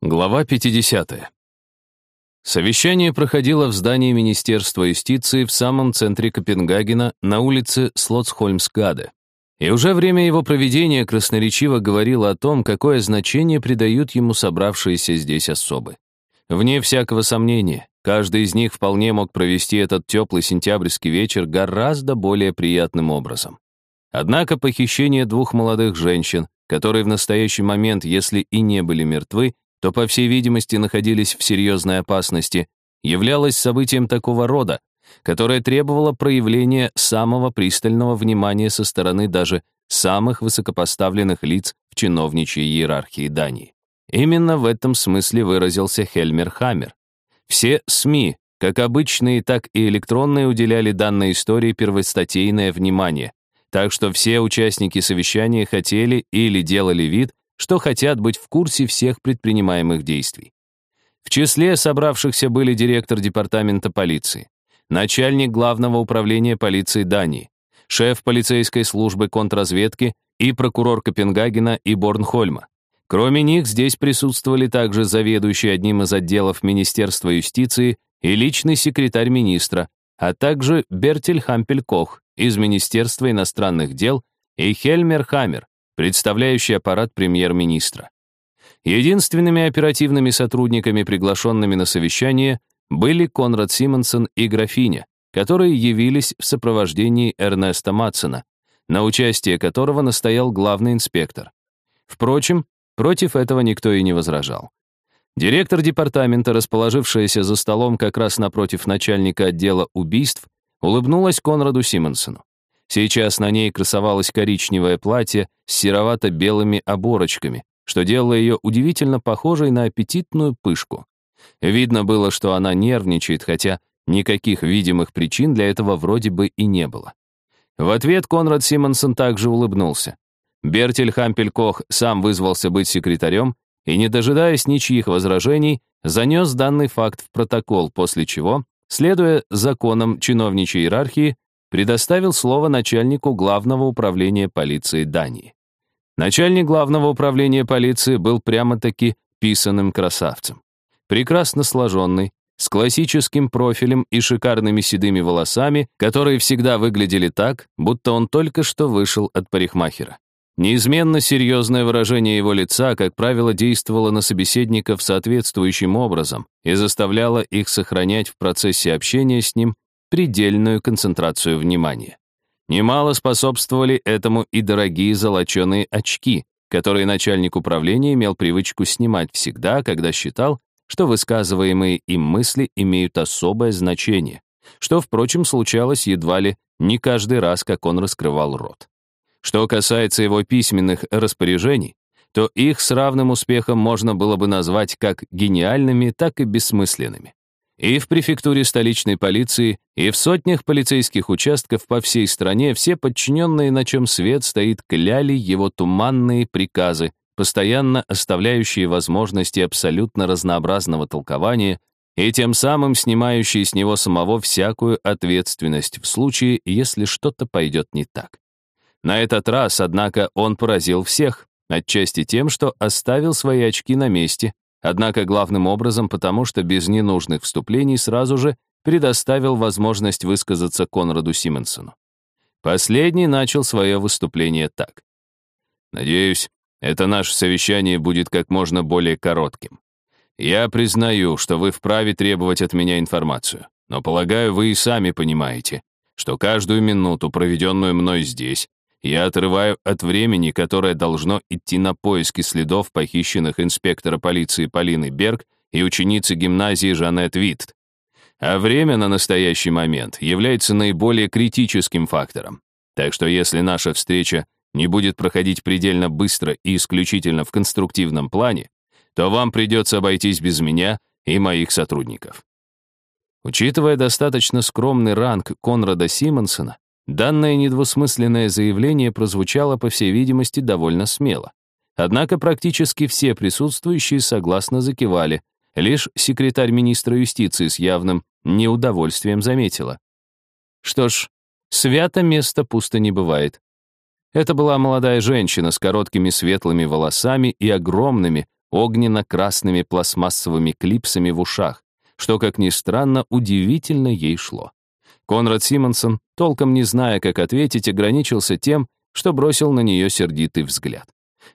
Глава 50. Совещание проходило в здании Министерства юстиции в самом центре Копенгагена на улице Слотсхольмсгаде. И уже время его проведения красноречиво говорило о том, какое значение придают ему собравшиеся здесь особы. Вне всякого сомнения, каждый из них вполне мог провести этот теплый сентябрьский вечер гораздо более приятным образом. Однако похищение двух молодых женщин, которые в настоящий момент, если и не были мертвы, то, по всей видимости, находились в серьезной опасности, являлось событием такого рода, которое требовало проявления самого пристального внимания со стороны даже самых высокопоставленных лиц в чиновничьей иерархии Дании. Именно в этом смысле выразился Хельмер Хаммер. Все СМИ, как обычные, так и электронные, уделяли данной истории первостатейное внимание, так что все участники совещания хотели или делали вид, что хотят быть в курсе всех предпринимаемых действий. В числе собравшихся были директор департамента полиции, начальник главного управления полиции Дании, шеф полицейской службы контрразведки и прокурор Копенгагена и Борнхольма. Кроме них здесь присутствовали также заведующий одним из отделов Министерства юстиции и личный секретарь министра, а также Бертель Хампель-Кох из Министерства иностранных дел и Хельмер Хаммер, представляющий аппарат премьер-министра. Единственными оперативными сотрудниками, приглашенными на совещание, были Конрад Симонсон и графиня, которые явились в сопровождении Эрнеста Матсона, на участие которого настоял главный инспектор. Впрочем, против этого никто и не возражал. Директор департамента, расположившаяся за столом как раз напротив начальника отдела убийств, улыбнулась Конраду Симонсону. Сейчас на ней красовалось коричневое платье с серовато-белыми оборочками, что делало ее удивительно похожей на аппетитную пышку. Видно было, что она нервничает, хотя никаких видимых причин для этого вроде бы и не было. В ответ Конрад Симонсон также улыбнулся. Бертель Хампелькох сам вызвался быть секретарем и, не дожидаясь ничьих возражений, занес данный факт в протокол, после чего, следуя законам чиновничьей иерархии, предоставил слово начальнику главного управления полиции Дании. Начальник главного управления полиции был прямо-таки писанным красавцем. Прекрасно сложенный, с классическим профилем и шикарными седыми волосами, которые всегда выглядели так, будто он только что вышел от парикмахера. Неизменно серьезное выражение его лица, как правило, действовало на собеседников соответствующим образом и заставляло их сохранять в процессе общения с ним предельную концентрацию внимания. Немало способствовали этому и дорогие золоченые очки, которые начальник управления имел привычку снимать всегда, когда считал, что высказываемые им мысли имеют особое значение, что, впрочем, случалось едва ли не каждый раз, как он раскрывал рот. Что касается его письменных распоряжений, то их с равным успехом можно было бы назвать как гениальными, так и бессмысленными. И в префектуре столичной полиции, и в сотнях полицейских участков по всей стране все подчиненные, на чем свет стоит, кляли его туманные приказы, постоянно оставляющие возможности абсолютно разнообразного толкования и тем самым снимающие с него самого всякую ответственность в случае, если что-то пойдет не так. На этот раз, однако, он поразил всех, отчасти тем, что оставил свои очки на месте, Однако главным образом потому, что без ненужных вступлений сразу же предоставил возможность высказаться Конраду Симонсону. Последний начал свое выступление так. «Надеюсь, это наше совещание будет как можно более коротким. Я признаю, что вы вправе требовать от меня информацию, но, полагаю, вы и сами понимаете, что каждую минуту, проведенную мной здесь, я отрываю от времени, которое должно идти на поиски следов похищенных инспектора полиции Полины Берг и ученицы гимназии Жанет Витт. А время на настоящий момент является наиболее критическим фактором. Так что если наша встреча не будет проходить предельно быстро и исключительно в конструктивном плане, то вам придется обойтись без меня и моих сотрудников. Учитывая достаточно скромный ранг Конрада Симонсона, Данное недвусмысленное заявление прозвучало, по всей видимости, довольно смело. Однако практически все присутствующие согласно закивали, лишь секретарь министра юстиции с явным неудовольствием заметила. Что ж, свято место пусто не бывает. Это была молодая женщина с короткими светлыми волосами и огромными, огненно-красными пластмассовыми клипсами в ушах, что, как ни странно, удивительно ей шло. Конрад Симонсон, толком не зная, как ответить, ограничился тем, что бросил на нее сердитый взгляд.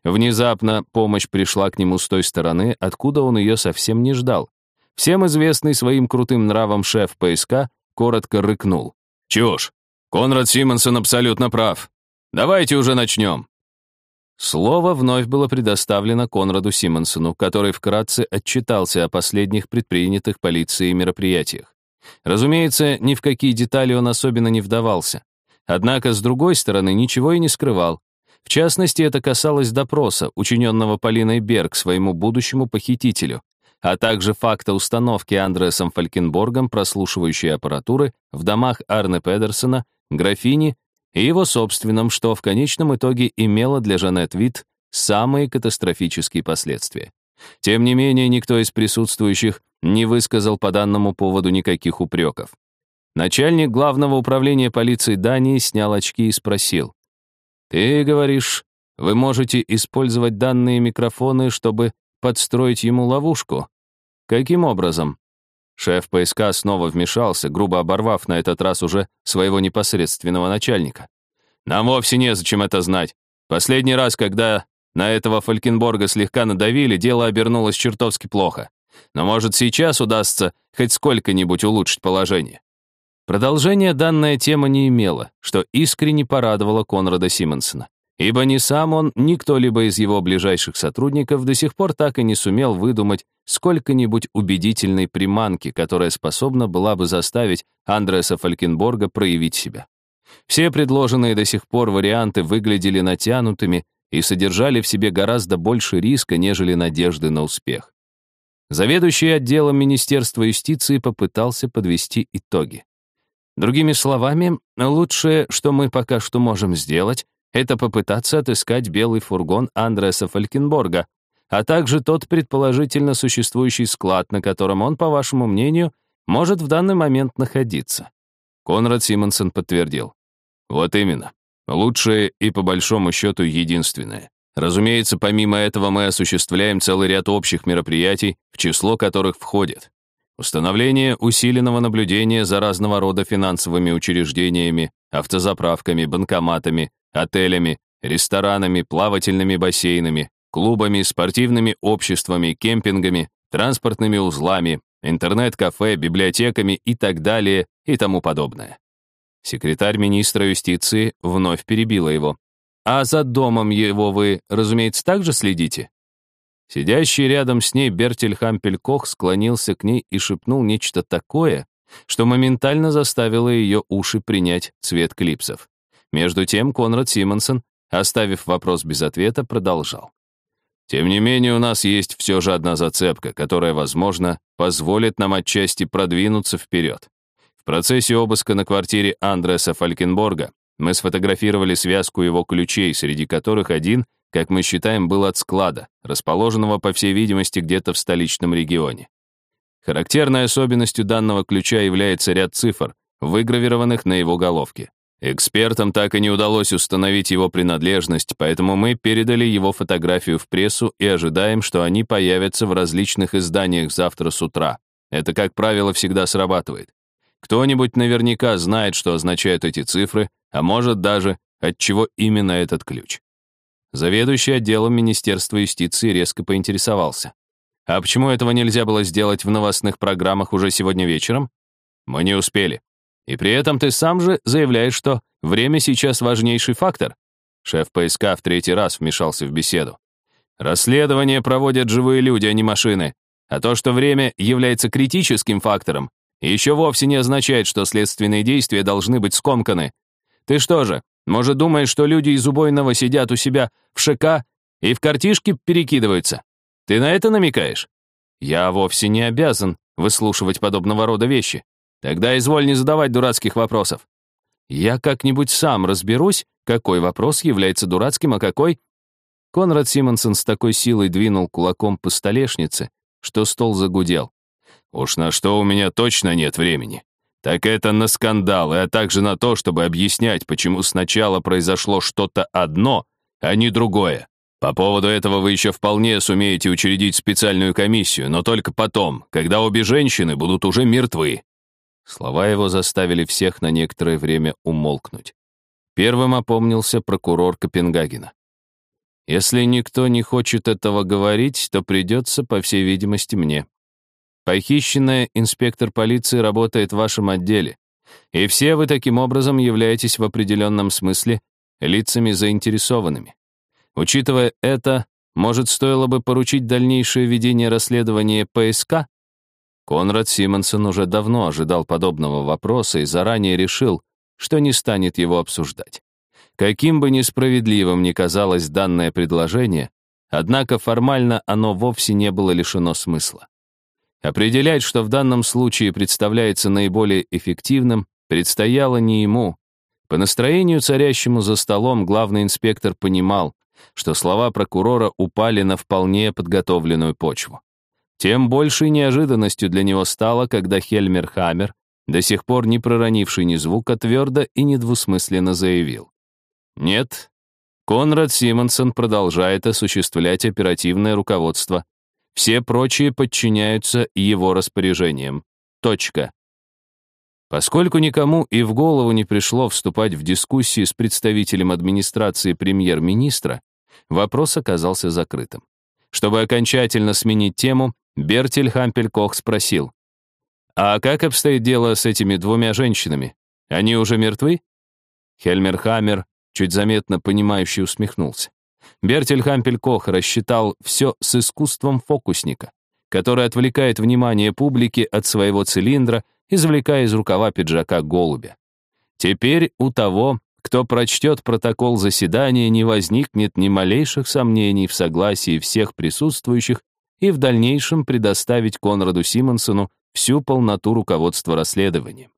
Внезапно помощь пришла к нему с той стороны, откуда он ее совсем не ждал. Всем известный своим крутым нравом шеф ПСК коротко рыкнул. «Чушь! Конрад Симонсон абсолютно прав. Давайте уже начнем». Слово вновь было предоставлено Конраду Симонсону, который вкратце отчитался о последних предпринятых полицией мероприятиях. Разумеется, ни в какие детали он особенно не вдавался. Однако, с другой стороны, ничего и не скрывал. В частности, это касалось допроса, учиненного Полиной Берг своему будущему похитителю, а также факта установки Андреасом Фалькенборгом прослушивающей аппаратуры в домах Арне Педерсона, графини и его собственном, что в конечном итоге имело для Жанет Вит самые катастрофические последствия. Тем не менее, никто из присутствующих не высказал по данному поводу никаких упреков. Начальник главного управления полиции Дании снял очки и спросил. «Ты говоришь, вы можете использовать данные микрофоны, чтобы подстроить ему ловушку? Каким образом?» Шеф ПСК снова вмешался, грубо оборвав на этот раз уже своего непосредственного начальника. «Нам вовсе незачем это знать. Последний раз, когда на этого Фалькенборга слегка надавили, дело обернулось чертовски плохо. Но, может, сейчас удастся хоть сколько-нибудь улучшить положение. Продолжение данная тема не имела, что искренне порадовало Конрада Симонсона. Ибо ни сам он, ни кто-либо из его ближайших сотрудников до сих пор так и не сумел выдумать сколько-нибудь убедительной приманки, которая способна была бы заставить Андреса Фалькенборга проявить себя. Все предложенные до сих пор варианты выглядели натянутыми и содержали в себе гораздо больше риска, нежели надежды на успех. Заведующий отделом Министерства юстиции попытался подвести итоги. Другими словами, лучшее, что мы пока что можем сделать, это попытаться отыскать белый фургон Андреса Фалькенборга, а также тот предположительно существующий склад, на котором он, по вашему мнению, может в данный момент находиться. Конрад Симонсон подтвердил. Вот именно. Лучшее и, по большому счету, единственное. Разумеется, помимо этого мы осуществляем целый ряд общих мероприятий, в число которых входит установление усиленного наблюдения за разного рода финансовыми учреждениями, автозаправками, банкоматами, отелями, ресторанами, плавательными бассейнами, клубами, спортивными обществами, кемпингами, транспортными узлами, интернет-кафе, библиотеками и так далее и тому подобное. Секретарь министра юстиции вновь перебила его. «А за домом его вы, разумеется, также следите?» Сидящий рядом с ней Бертель Хампель-Кох склонился к ней и шепнул нечто такое, что моментально заставило ее уши принять цвет клипсов. Между тем Конрад Симонсон, оставив вопрос без ответа, продолжал. «Тем не менее, у нас есть все же одна зацепка, которая, возможно, позволит нам отчасти продвинуться вперед. В процессе обыска на квартире Андреса Фалькенборга мы сфотографировали связку его ключей, среди которых один, как мы считаем, был от склада, расположенного, по всей видимости, где-то в столичном регионе. Характерной особенностью данного ключа является ряд цифр, выгравированных на его головке. Экспертам так и не удалось установить его принадлежность, поэтому мы передали его фотографию в прессу и ожидаем, что они появятся в различных изданиях завтра с утра. Это, как правило, всегда срабатывает. Кто-нибудь наверняка знает, что означают эти цифры, а может даже, от чего именно этот ключ. Заведующий отделом Министерства юстиции резко поинтересовался. А почему этого нельзя было сделать в новостных программах уже сегодня вечером? Мы не успели. И при этом ты сам же заявляешь, что время сейчас важнейший фактор. Шеф ПСК в третий раз вмешался в беседу. Расследование проводят живые люди, а не машины. А то, что время является критическим фактором, еще вовсе не означает, что следственные действия должны быть скомканы. Ты что же, может, думаешь, что люди из убойного сидят у себя в ШК и в картишке перекидываются? Ты на это намекаешь? Я вовсе не обязан выслушивать подобного рода вещи. Тогда изволь не задавать дурацких вопросов. Я как-нибудь сам разберусь, какой вопрос является дурацким, а какой... Конрад Симонсон с такой силой двинул кулаком по столешнице, что стол загудел. Уж на что у меня точно нет времени. Так это на скандалы, а также на то, чтобы объяснять, почему сначала произошло что-то одно, а не другое. По поводу этого вы еще вполне сумеете учредить специальную комиссию, но только потом, когда обе женщины будут уже мертвы». Слова его заставили всех на некоторое время умолкнуть. Первым опомнился прокурор Копенгагена. «Если никто не хочет этого говорить, то придется, по всей видимости, мне. Похищенная инспектор полиции работает в вашем отделе, и все вы таким образом являетесь в определенном смысле лицами заинтересованными. Учитывая это, может, стоило бы поручить дальнейшее ведение расследования ПСК? Конрад Симонсон уже давно ожидал подобного вопроса и заранее решил, что не станет его обсуждать. Каким бы несправедливым ни казалось данное предложение, однако формально оно вовсе не было лишено смысла. Определять, что в данном случае представляется наиболее эффективным, предстояло не ему. По настроению, царящему за столом, главный инспектор понимал, что слова прокурора упали на вполне подготовленную почву. Тем большей неожиданностью для него стало, когда Хельмер Хаммер, до сих пор не проронивший ни звука, твердо и недвусмысленно заявил. «Нет, Конрад Симонсон продолжает осуществлять оперативное руководство. Все прочие подчиняются его распоряжениям. Точка. Поскольку никому и в голову не пришло вступать в дискуссии с представителем администрации премьер-министра, вопрос оказался закрытым. Чтобы окончательно сменить тему, Бертель Хампелькох спросил, «А как обстоит дело с этими двумя женщинами? Они уже мертвы?» Хельмер Хаммер чуть заметно понимающе усмехнулся. Бертель Хампелькох рассчитал все с искусством фокусника, который отвлекает внимание публики от своего цилиндра, извлекая из рукава пиджака голубя. Теперь у того кто прочтет протокол заседания, не возникнет ни малейших сомнений в согласии всех присутствующих и в дальнейшем предоставить Конраду Симонсону всю полноту руководства расследованием.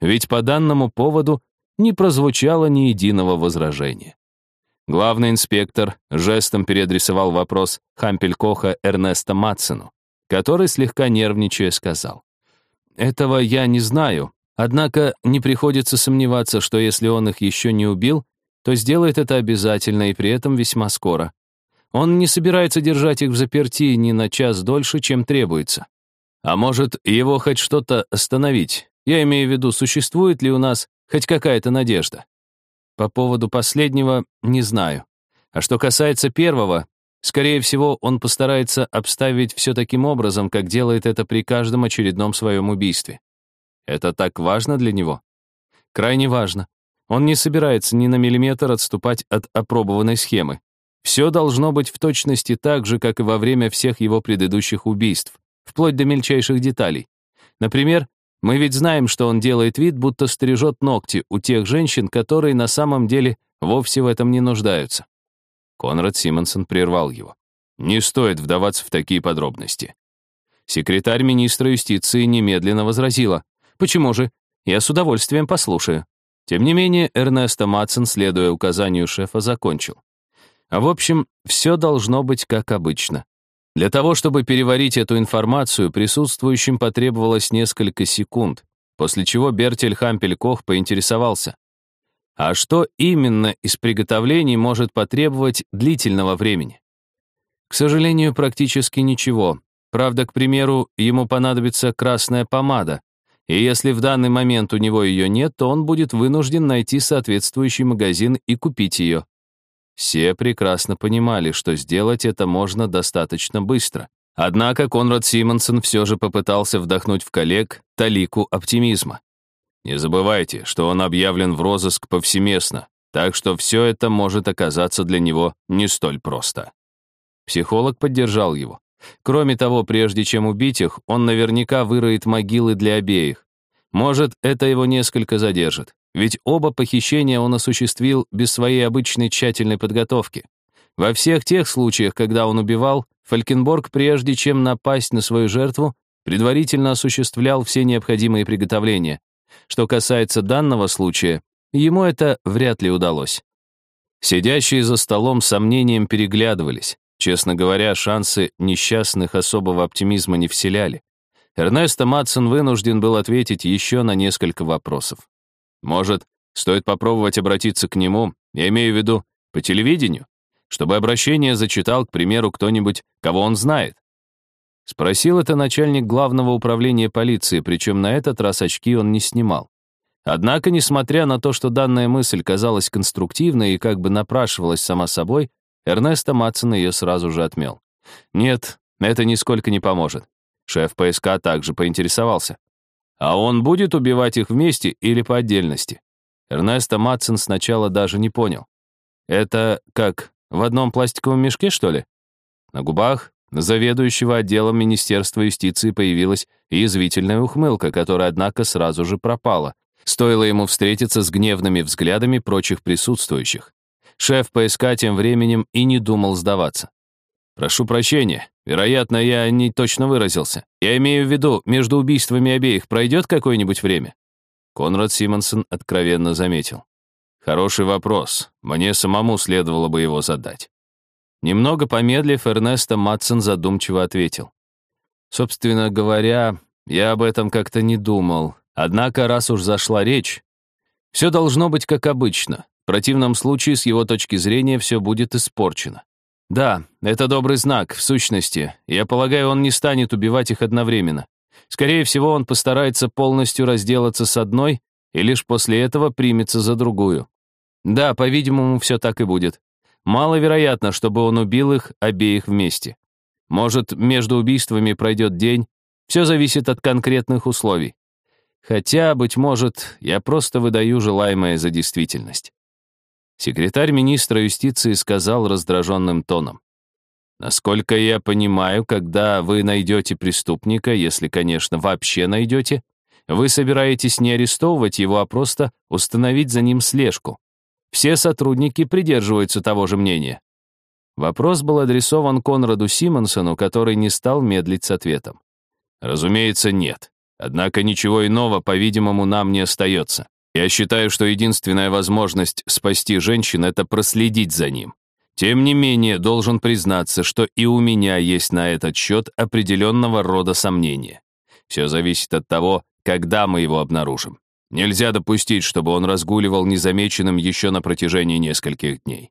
Ведь по данному поводу не прозвучало ни единого возражения. Главный инспектор жестом переадресовал вопрос Хампелькоха Эрнеста Матсену, который, слегка нервничая, сказал, «Этого я не знаю, Однако не приходится сомневаться, что если он их еще не убил, то сделает это обязательно и при этом весьма скоро. Он не собирается держать их в заперти ни на час дольше, чем требуется. А может, его хоть что-то остановить? Я имею в виду, существует ли у нас хоть какая-то надежда? По поводу последнего не знаю. А что касается первого, скорее всего, он постарается обставить все таким образом, как делает это при каждом очередном своем убийстве. Это так важно для него? Крайне важно. Он не собирается ни на миллиметр отступать от опробованной схемы. Все должно быть в точности так же, как и во время всех его предыдущих убийств, вплоть до мельчайших деталей. Например, мы ведь знаем, что он делает вид, будто стрижет ногти у тех женщин, которые на самом деле вовсе в этом не нуждаются. Конрад Симонсон прервал его. Не стоит вдаваться в такие подробности. Секретарь министра юстиции немедленно возразила. Почему же? Я с удовольствием послушаю. Тем не менее, Эрнесто Матсон, следуя указанию шефа, закончил. А в общем, все должно быть как обычно. Для того, чтобы переварить эту информацию, присутствующим потребовалось несколько секунд, после чего Бертель Хампель-Кох поинтересовался. А что именно из приготовлений может потребовать длительного времени? К сожалению, практически ничего. Правда, к примеру, ему понадобится красная помада, и если в данный момент у него ее нет, то он будет вынужден найти соответствующий магазин и купить ее. Все прекрасно понимали, что сделать это можно достаточно быстро. Однако Конрад Симонсон все же попытался вдохнуть в коллег талику оптимизма. Не забывайте, что он объявлен в розыск повсеместно, так что все это может оказаться для него не столь просто. Психолог поддержал его. Кроме того, прежде чем убить их, он наверняка выроет могилы для обеих. Может, это его несколько задержит. Ведь оба похищения он осуществил без своей обычной тщательной подготовки. Во всех тех случаях, когда он убивал, Фалькенборг, прежде чем напасть на свою жертву, предварительно осуществлял все необходимые приготовления. Что касается данного случая, ему это вряд ли удалось. Сидящие за столом с сомнением переглядывались. Честно говоря, шансы несчастных особого оптимизма не вселяли. Эрнесто Матсон вынужден был ответить еще на несколько вопросов. Может, стоит попробовать обратиться к нему, я имею в виду, по телевидению? чтобы обращение зачитал, к примеру, кто-нибудь, кого он знает. Спросил это начальник главного управления полиции, причем на этот раз очки он не снимал. Однако, несмотря на то, что данная мысль казалась конструктивной и как бы напрашивалась сама собой, Эрнесто Матсон ее сразу же отмел. Нет, это нисколько не поможет. Шеф ПСК также поинтересовался. А он будет убивать их вместе или по отдельности? Эрнесто Матсон сначала даже не понял. Это как, в одном пластиковом мешке, что ли? На губах заведующего отделом Министерства юстиции появилась язвительная ухмылка, которая, однако, сразу же пропала. Стоило ему встретиться с гневными взглядами прочих присутствующих. Шеф ПСК тем временем и не думал сдаваться. «Прошу прощения, вероятно, я не точно выразился. Я имею в виду, между убийствами обеих пройдет какое-нибудь время?» Конрад Симонсон откровенно заметил. «Хороший вопрос. Мне самому следовало бы его задать». Немного помедлив, Эрнесто Матсон задумчиво ответил. «Собственно говоря, я об этом как-то не думал. Однако, раз уж зашла речь, все должно быть как обычно. В противном случае, с его точки зрения, все будет испорчено. Да, это добрый знак, в сущности. Я полагаю, он не станет убивать их одновременно. Скорее всего, он постарается полностью разделаться с одной и лишь после этого примется за другую. Да, по-видимому, все так и будет. Маловероятно, чтобы он убил их обеих вместе. Может, между убийствами пройдет день. Все зависит от конкретных условий. Хотя, быть может, я просто выдаю желаемое за действительность. Секретарь министра юстиции сказал раздраженным тоном. Насколько я понимаю, когда вы найдете преступника, если, конечно, вообще найдете, вы собираетесь не арестовывать его, а просто установить за ним слежку. Все сотрудники придерживаются того же мнения. Вопрос был адресован Конраду Симонсону, который не стал медлить с ответом. Разумеется, нет. Однако ничего иного, по-видимому, нам не остается. Я считаю, что единственная возможность спасти женщин — это проследить за ним. Тем не менее, должен признаться, что и у меня есть на этот счет определенного рода сомнения. Все зависит от того, когда мы его обнаружим. Нельзя допустить, чтобы он разгуливал незамеченным еще на протяжении нескольких дней.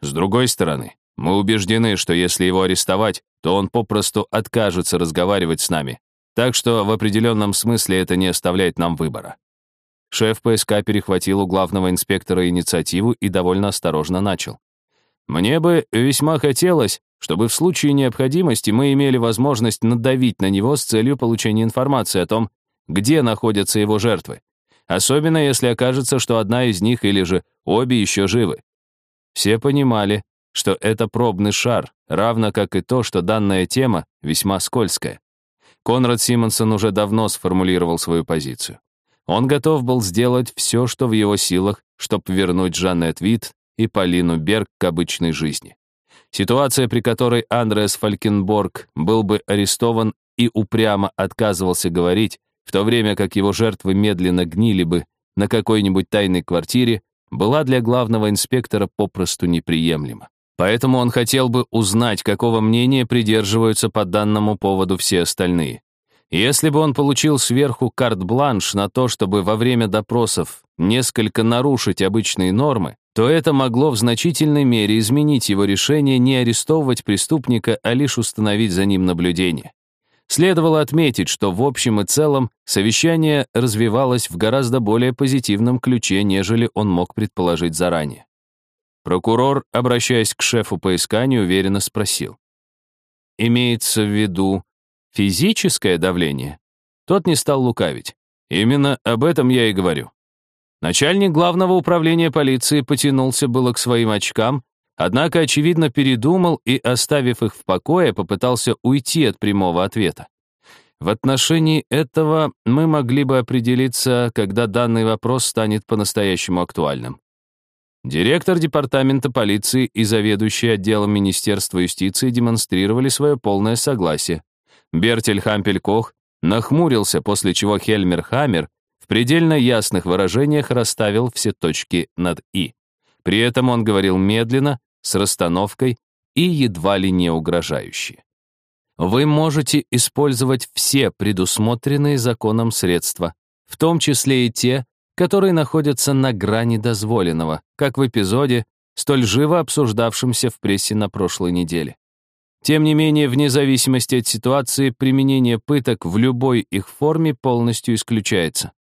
С другой стороны, мы убеждены, что если его арестовать, то он попросту откажется разговаривать с нами. Так что в определенном смысле это не оставляет нам выбора. Шеф ПСК перехватил у главного инспектора инициативу и довольно осторожно начал. «Мне бы весьма хотелось, чтобы в случае необходимости мы имели возможность надавить на него с целью получения информации о том, где находятся его жертвы особенно если окажется, что одна из них или же обе еще живы. Все понимали, что это пробный шар, равно как и то, что данная тема весьма скользкая. Конрад Симонсон уже давно сформулировал свою позицию. Он готов был сделать все, что в его силах, чтобы вернуть Жаннет Вит и Полину Берг к обычной жизни. Ситуация, при которой Андреас Фалькенборг был бы арестован и упрямо отказывался говорить, в то время как его жертвы медленно гнили бы на какой-нибудь тайной квартире, была для главного инспектора попросту неприемлема. Поэтому он хотел бы узнать, какого мнения придерживаются по данному поводу все остальные. Если бы он получил сверху карт-бланш на то, чтобы во время допросов несколько нарушить обычные нормы, то это могло в значительной мере изменить его решение не арестовывать преступника, а лишь установить за ним наблюдение. Следовало отметить, что в общем и целом совещание развивалось в гораздо более позитивном ключе, нежели он мог предположить заранее. Прокурор, обращаясь к шефу ПСК, неуверенно спросил. «Имеется в виду физическое давление?» Тот не стал лукавить. «Именно об этом я и говорю». Начальник главного управления полиции потянулся было к своим очкам, Однако, очевидно, передумал и, оставив их в покое, попытался уйти от прямого ответа. В отношении этого мы могли бы определиться, когда данный вопрос станет по-настоящему актуальным. Директор департамента полиции и заведующий отделом Министерства юстиции демонстрировали свое полное согласие. Бертель Хампель-Кох нахмурился, после чего Хельмер Хаммер в предельно ясных выражениях расставил все точки над «и». При этом он говорил медленно, с расстановкой и едва ли не угрожающе. Вы можете использовать все предусмотренные законом средства, в том числе и те, которые находятся на грани дозволенного, как в эпизоде, столь живо обсуждавшимся в прессе на прошлой неделе. Тем не менее, вне зависимости от ситуации, применение пыток в любой их форме полностью исключается.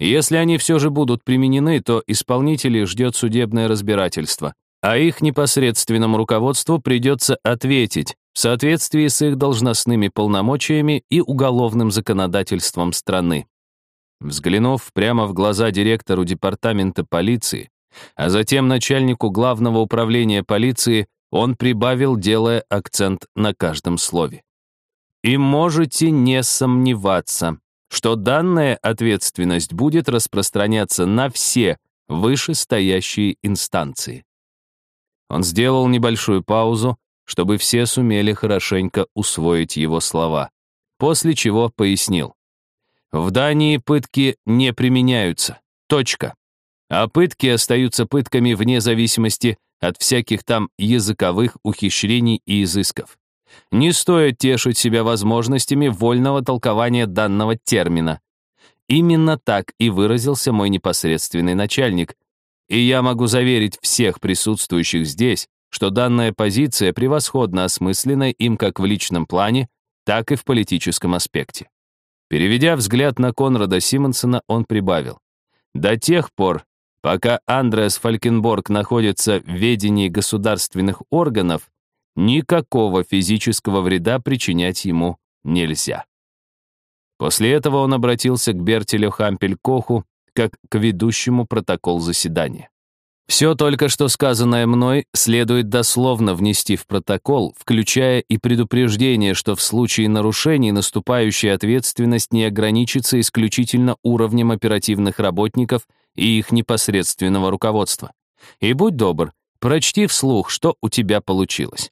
Если они все же будут применены, то исполнителей ждет судебное разбирательство, а их непосредственному руководству придется ответить в соответствии с их должностными полномочиями и уголовным законодательством страны. Взглянув прямо в глаза директору департамента полиции, а затем начальнику главного управления полиции, он прибавил, делая акцент на каждом слове. И можете не сомневаться, что данная ответственность будет распространяться на все вышестоящие инстанции. Он сделал небольшую паузу, чтобы все сумели хорошенько усвоить его слова, после чего пояснил. В Дании пытки не применяются. Точка. А пытки остаются пытками вне зависимости от всяких там языковых ухищрений и изысков. Не стоит тешить себя возможностями вольного толкования данного термина. Именно так и выразился мой непосредственный начальник. И я могу заверить всех присутствующих здесь, что данная позиция превосходно осмыслена им как в личном плане, так и в политическом аспекте. Переведя взгляд на Конрада Симонсона, он прибавил. До тех пор, Пока Андреас Фалькенборг находится в ведении государственных органов, никакого физического вреда причинять ему нельзя. После этого он обратился к Бертелю Хампель-Коху как к ведущему протокол заседания. Все только что сказанное мной следует дословно внести в протокол, включая и предупреждение, что в случае нарушений наступающая ответственность не ограничится исключительно уровнем оперативных работников и их непосредственного руководства. И будь добр, прочти вслух, что у тебя получилось.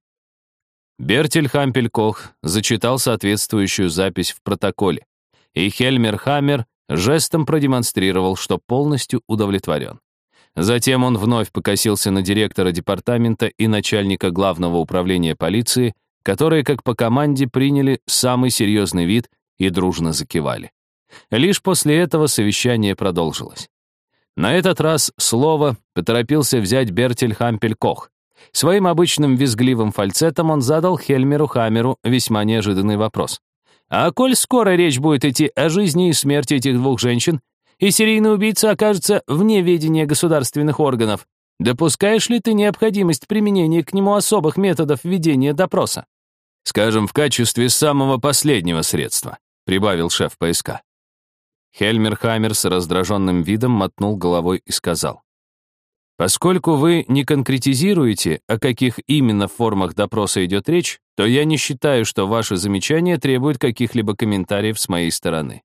Бертель Хампелькох зачитал соответствующую запись в протоколе, и Хельмер Хаммер жестом продемонстрировал, что полностью удовлетворен. Затем он вновь покосился на директора департамента и начальника главного управления полиции, которые, как по команде, приняли самый серьезный вид и дружно закивали. Лишь после этого совещание продолжилось. На этот раз слово поторопился взять Бертель Хампель-Кох. Своим обычным визгливым фальцетом он задал Хельмеру Хамеру весьма неожиданный вопрос. «А коль скоро речь будет идти о жизни и смерти этих двух женщин, и серийный убийца окажется вне ведения государственных органов, допускаешь ли ты необходимость применения к нему особых методов ведения допроса?» «Скажем, в качестве самого последнего средства», прибавил шеф поиска. Хельмер Хаммер с раздраженным видом мотнул головой и сказал. «Поскольку вы не конкретизируете, о каких именно формах допроса идет речь, то я не считаю, что ваши замечания требуют каких-либо комментариев с моей стороны».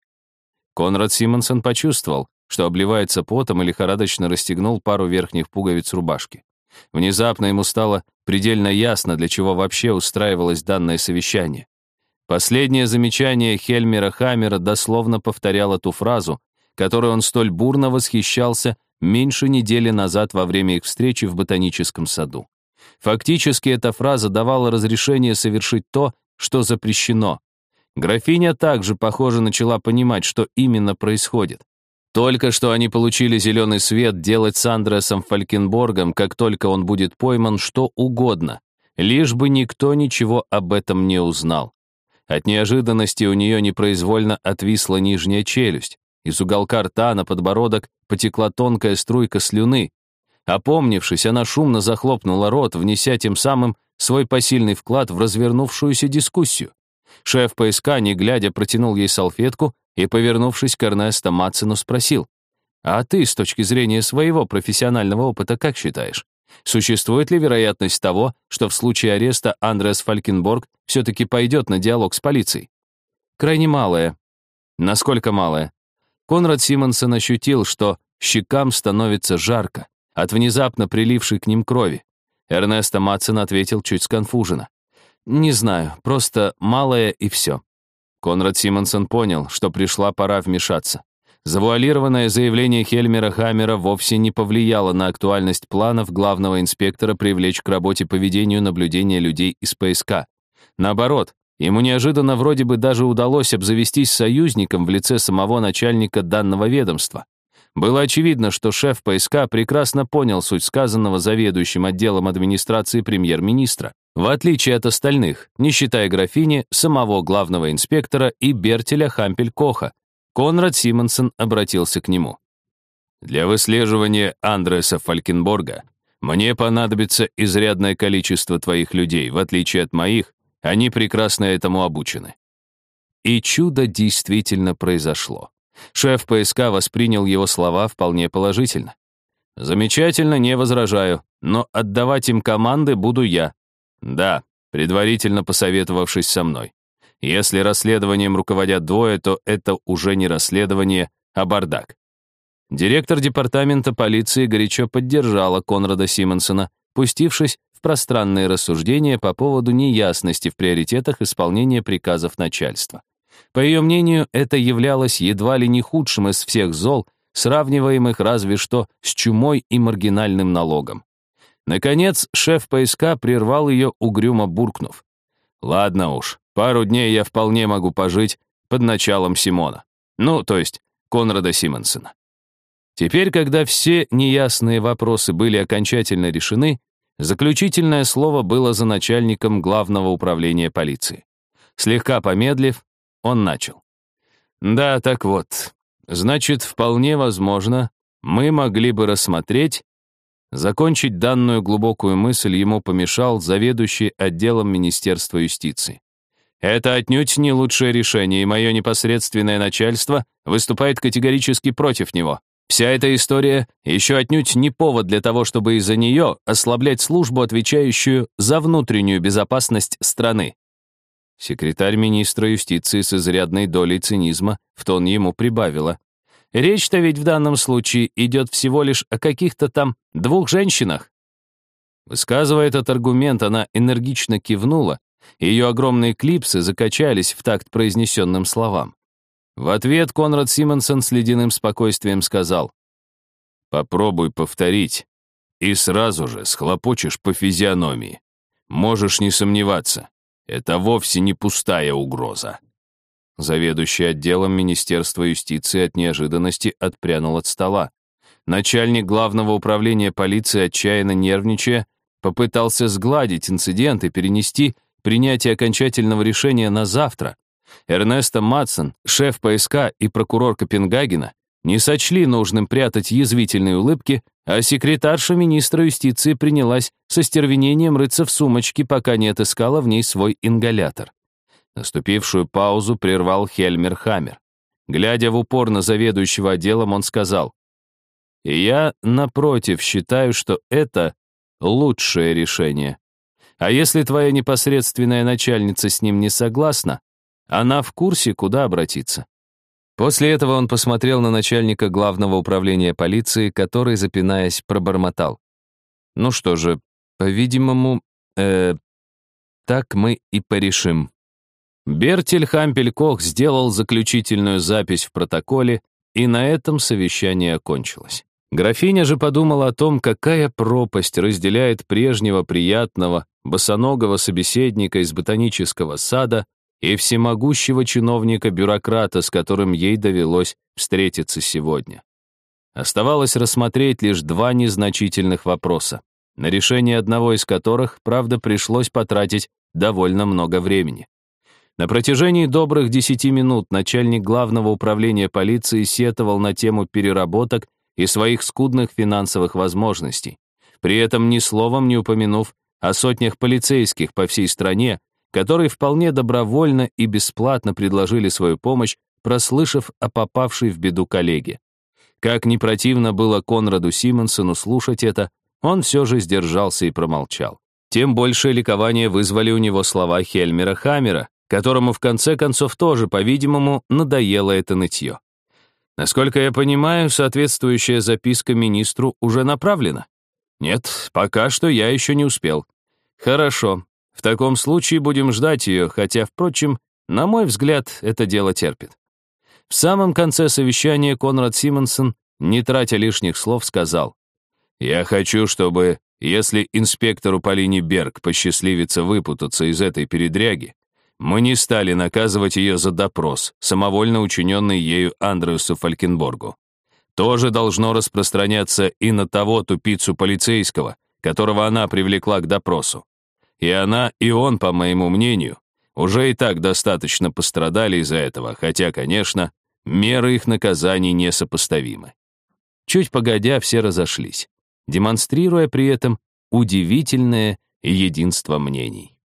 Конрад Симонсон почувствовал, что обливается потом и лихорадочно расстегнул пару верхних пуговиц рубашки. Внезапно ему стало предельно ясно, для чего вообще устраивалось данное совещание. Последнее замечание Хельмера Хаммера дословно повторяло ту фразу, которой он столь бурно восхищался меньше недели назад во время их встречи в ботаническом саду. Фактически эта фраза давала разрешение совершить то, что запрещено. Графиня также, похоже, начала понимать, что именно происходит. Только что они получили зеленый свет делать с Андреасом Фалькенборгом, как только он будет пойман, что угодно, лишь бы никто ничего об этом не узнал. От неожиданности у нее непроизвольно отвисла нижняя челюсть. Из уголка рта на подбородок потекла тонкая струйка слюны. Опомнившись, она шумно захлопнула рот, внеся тем самым свой посильный вклад в развернувшуюся дискуссию. Шеф поиска, не глядя, протянул ей салфетку и, повернувшись к Эрнесто Матсену, спросил, «А ты, с точки зрения своего профессионального опыта, как считаешь? Существует ли вероятность того, что в случае ареста Андреас Фалькенборг все-таки пойдет на диалог с полицией? Крайне малая. Насколько малая? Конрад Симонсон ощутил, что щекам становится жарко от внезапно прилившей к ним крови. Эрнесто Матсон ответил чуть сконфуженно. «Не знаю, просто малое и все». Конрад Симонсон понял, что пришла пора вмешаться. Завуалированное заявление Хельмера Хаммера вовсе не повлияло на актуальность планов главного инспектора привлечь к работе по ведению наблюдения людей из ПСК. Наоборот, ему неожиданно вроде бы даже удалось обзавестись союзником в лице самого начальника данного ведомства. Было очевидно, что шеф ПСК прекрасно понял суть сказанного заведующим отделом администрации премьер-министра, в отличие от остальных, не считая графини, самого главного инспектора и Бертеля Хампель-Коха. Конрад Симонсон обратился к нему. «Для выслеживания Андреса Фалькенборга мне понадобится изрядное количество твоих людей, в отличие от моих, они прекрасно этому обучены». И чудо действительно произошло. Шеф ПСК воспринял его слова вполне положительно. «Замечательно, не возражаю, но отдавать им команды буду я». «Да», предварительно посоветовавшись со мной. Если расследованием руководят двое, то это уже не расследование, а бардак. Директор департамента полиции горячо поддержала Конрада Симонсона, пустившись в пространные рассуждения по поводу неясности в приоритетах исполнения приказов начальства. По ее мнению, это являлось едва ли не худшим из всех зол, сравниваемых разве что с чумой и маргинальным налогом. Наконец, шеф ПСК прервал ее, угрюмо буркнув. «Ладно уж, пару дней я вполне могу пожить под началом Симона. Ну, то есть Конрада Симонсона». Теперь, когда все неясные вопросы были окончательно решены, заключительное слово было за начальником главного управления полиции. Слегка помедлив, он начал. Да, так вот. Значит, вполне возможно, мы могли бы рассмотреть... Закончить данную глубокую мысль ему помешал заведующий отделом Министерства юстиции. Это отнюдь не лучшее решение, и мое непосредственное начальство выступает категорически против него. Вся эта история еще отнюдь не повод для того, чтобы из-за нее ослаблять службу, отвечающую за внутреннюю безопасность страны. Секретарь министра юстиции с изрядной долей цинизма в тон ему прибавила. Речь-то ведь в данном случае идет всего лишь о каких-то там двух женщинах. Высказывая этот аргумент, она энергично кивнула, и ее огромные клипсы закачались в такт произнесенным словам. В ответ Конрад Симонсон с ледяным спокойствием сказал, «Попробуй повторить, и сразу же схлопочешь по физиономии. Можешь не сомневаться, это вовсе не пустая угроза. Заведующий отделом Министерства юстиции от неожиданности отпрянул от стола. Начальник главного управления полиции, отчаянно нервничая, попытался сгладить инцидент и перенести принятие окончательного решения на завтра. Эрнесто Матсон, шеф ПСК и прокурор Копенгагена, не сочли нужным прятать язвительные улыбки, а секретарша министра юстиции принялась со стервенением рыться в сумочке, пока не отыскала в ней свой ингалятор. Наступившую паузу прервал Хельмер Хаммер. Глядя в упор на заведующего отделом, он сказал, «И я, напротив, считаю, что это лучшее решение. А если твоя непосредственная начальница с ним не согласна, она в курсе, куда обратиться. После этого он посмотрел на начальника главного управления полиции, который, запинаясь, пробормотал. «Ну что же, по-видимому, э, так мы и порешим». Бертель Хампель-Кох сделал заключительную запись в протоколе, и на этом совещание окончилось. Графиня же подумала о том, какая пропасть разделяет прежнего приятного, босоногого собеседника из ботанического сада и всемогущего чиновника-бюрократа, с которым ей довелось встретиться сегодня. Оставалось рассмотреть лишь два незначительных вопроса, на решение одного из которых, правда, пришлось потратить довольно много времени. На протяжении добрых десяти минут начальник главного управления полиции сетовал на тему переработок и своих скудных финансовых возможностей, при этом ни словом не упомянув о сотнях полицейских по всей стране, которые вполне добровольно и бесплатно предложили свою помощь, прослышав о попавшей в беду коллеге. Как не противно было Конраду Симонсону слушать это, он все же сдержался и промолчал. Тем большее ликование вызвали у него слова Хельмера Хаммера, которому в конце концов тоже, по-видимому, надоело это нытье. Насколько я понимаю, соответствующая записка министру уже направлена? Нет, пока что я еще не успел. Хорошо, в таком случае будем ждать ее, хотя, впрочем, на мой взгляд, это дело терпит. В самом конце совещания Конрад Симонсон, не тратя лишних слов, сказал, «Я хочу, чтобы, если инспектору Полине Берг посчастливится выпутаться из этой передряги, мы не стали наказывать ее за допрос, самовольно учиненный ею Андреусу Фалькенборгу. тоже должно распространяться и на того тупицу полицейского, которого она привлекла к допросу. И она, и он, по моему мнению, уже и так достаточно пострадали из-за этого, хотя, конечно, меры их наказаний несопоставимы. Чуть погодя, все разошлись, демонстрируя при этом удивительное единство мнений.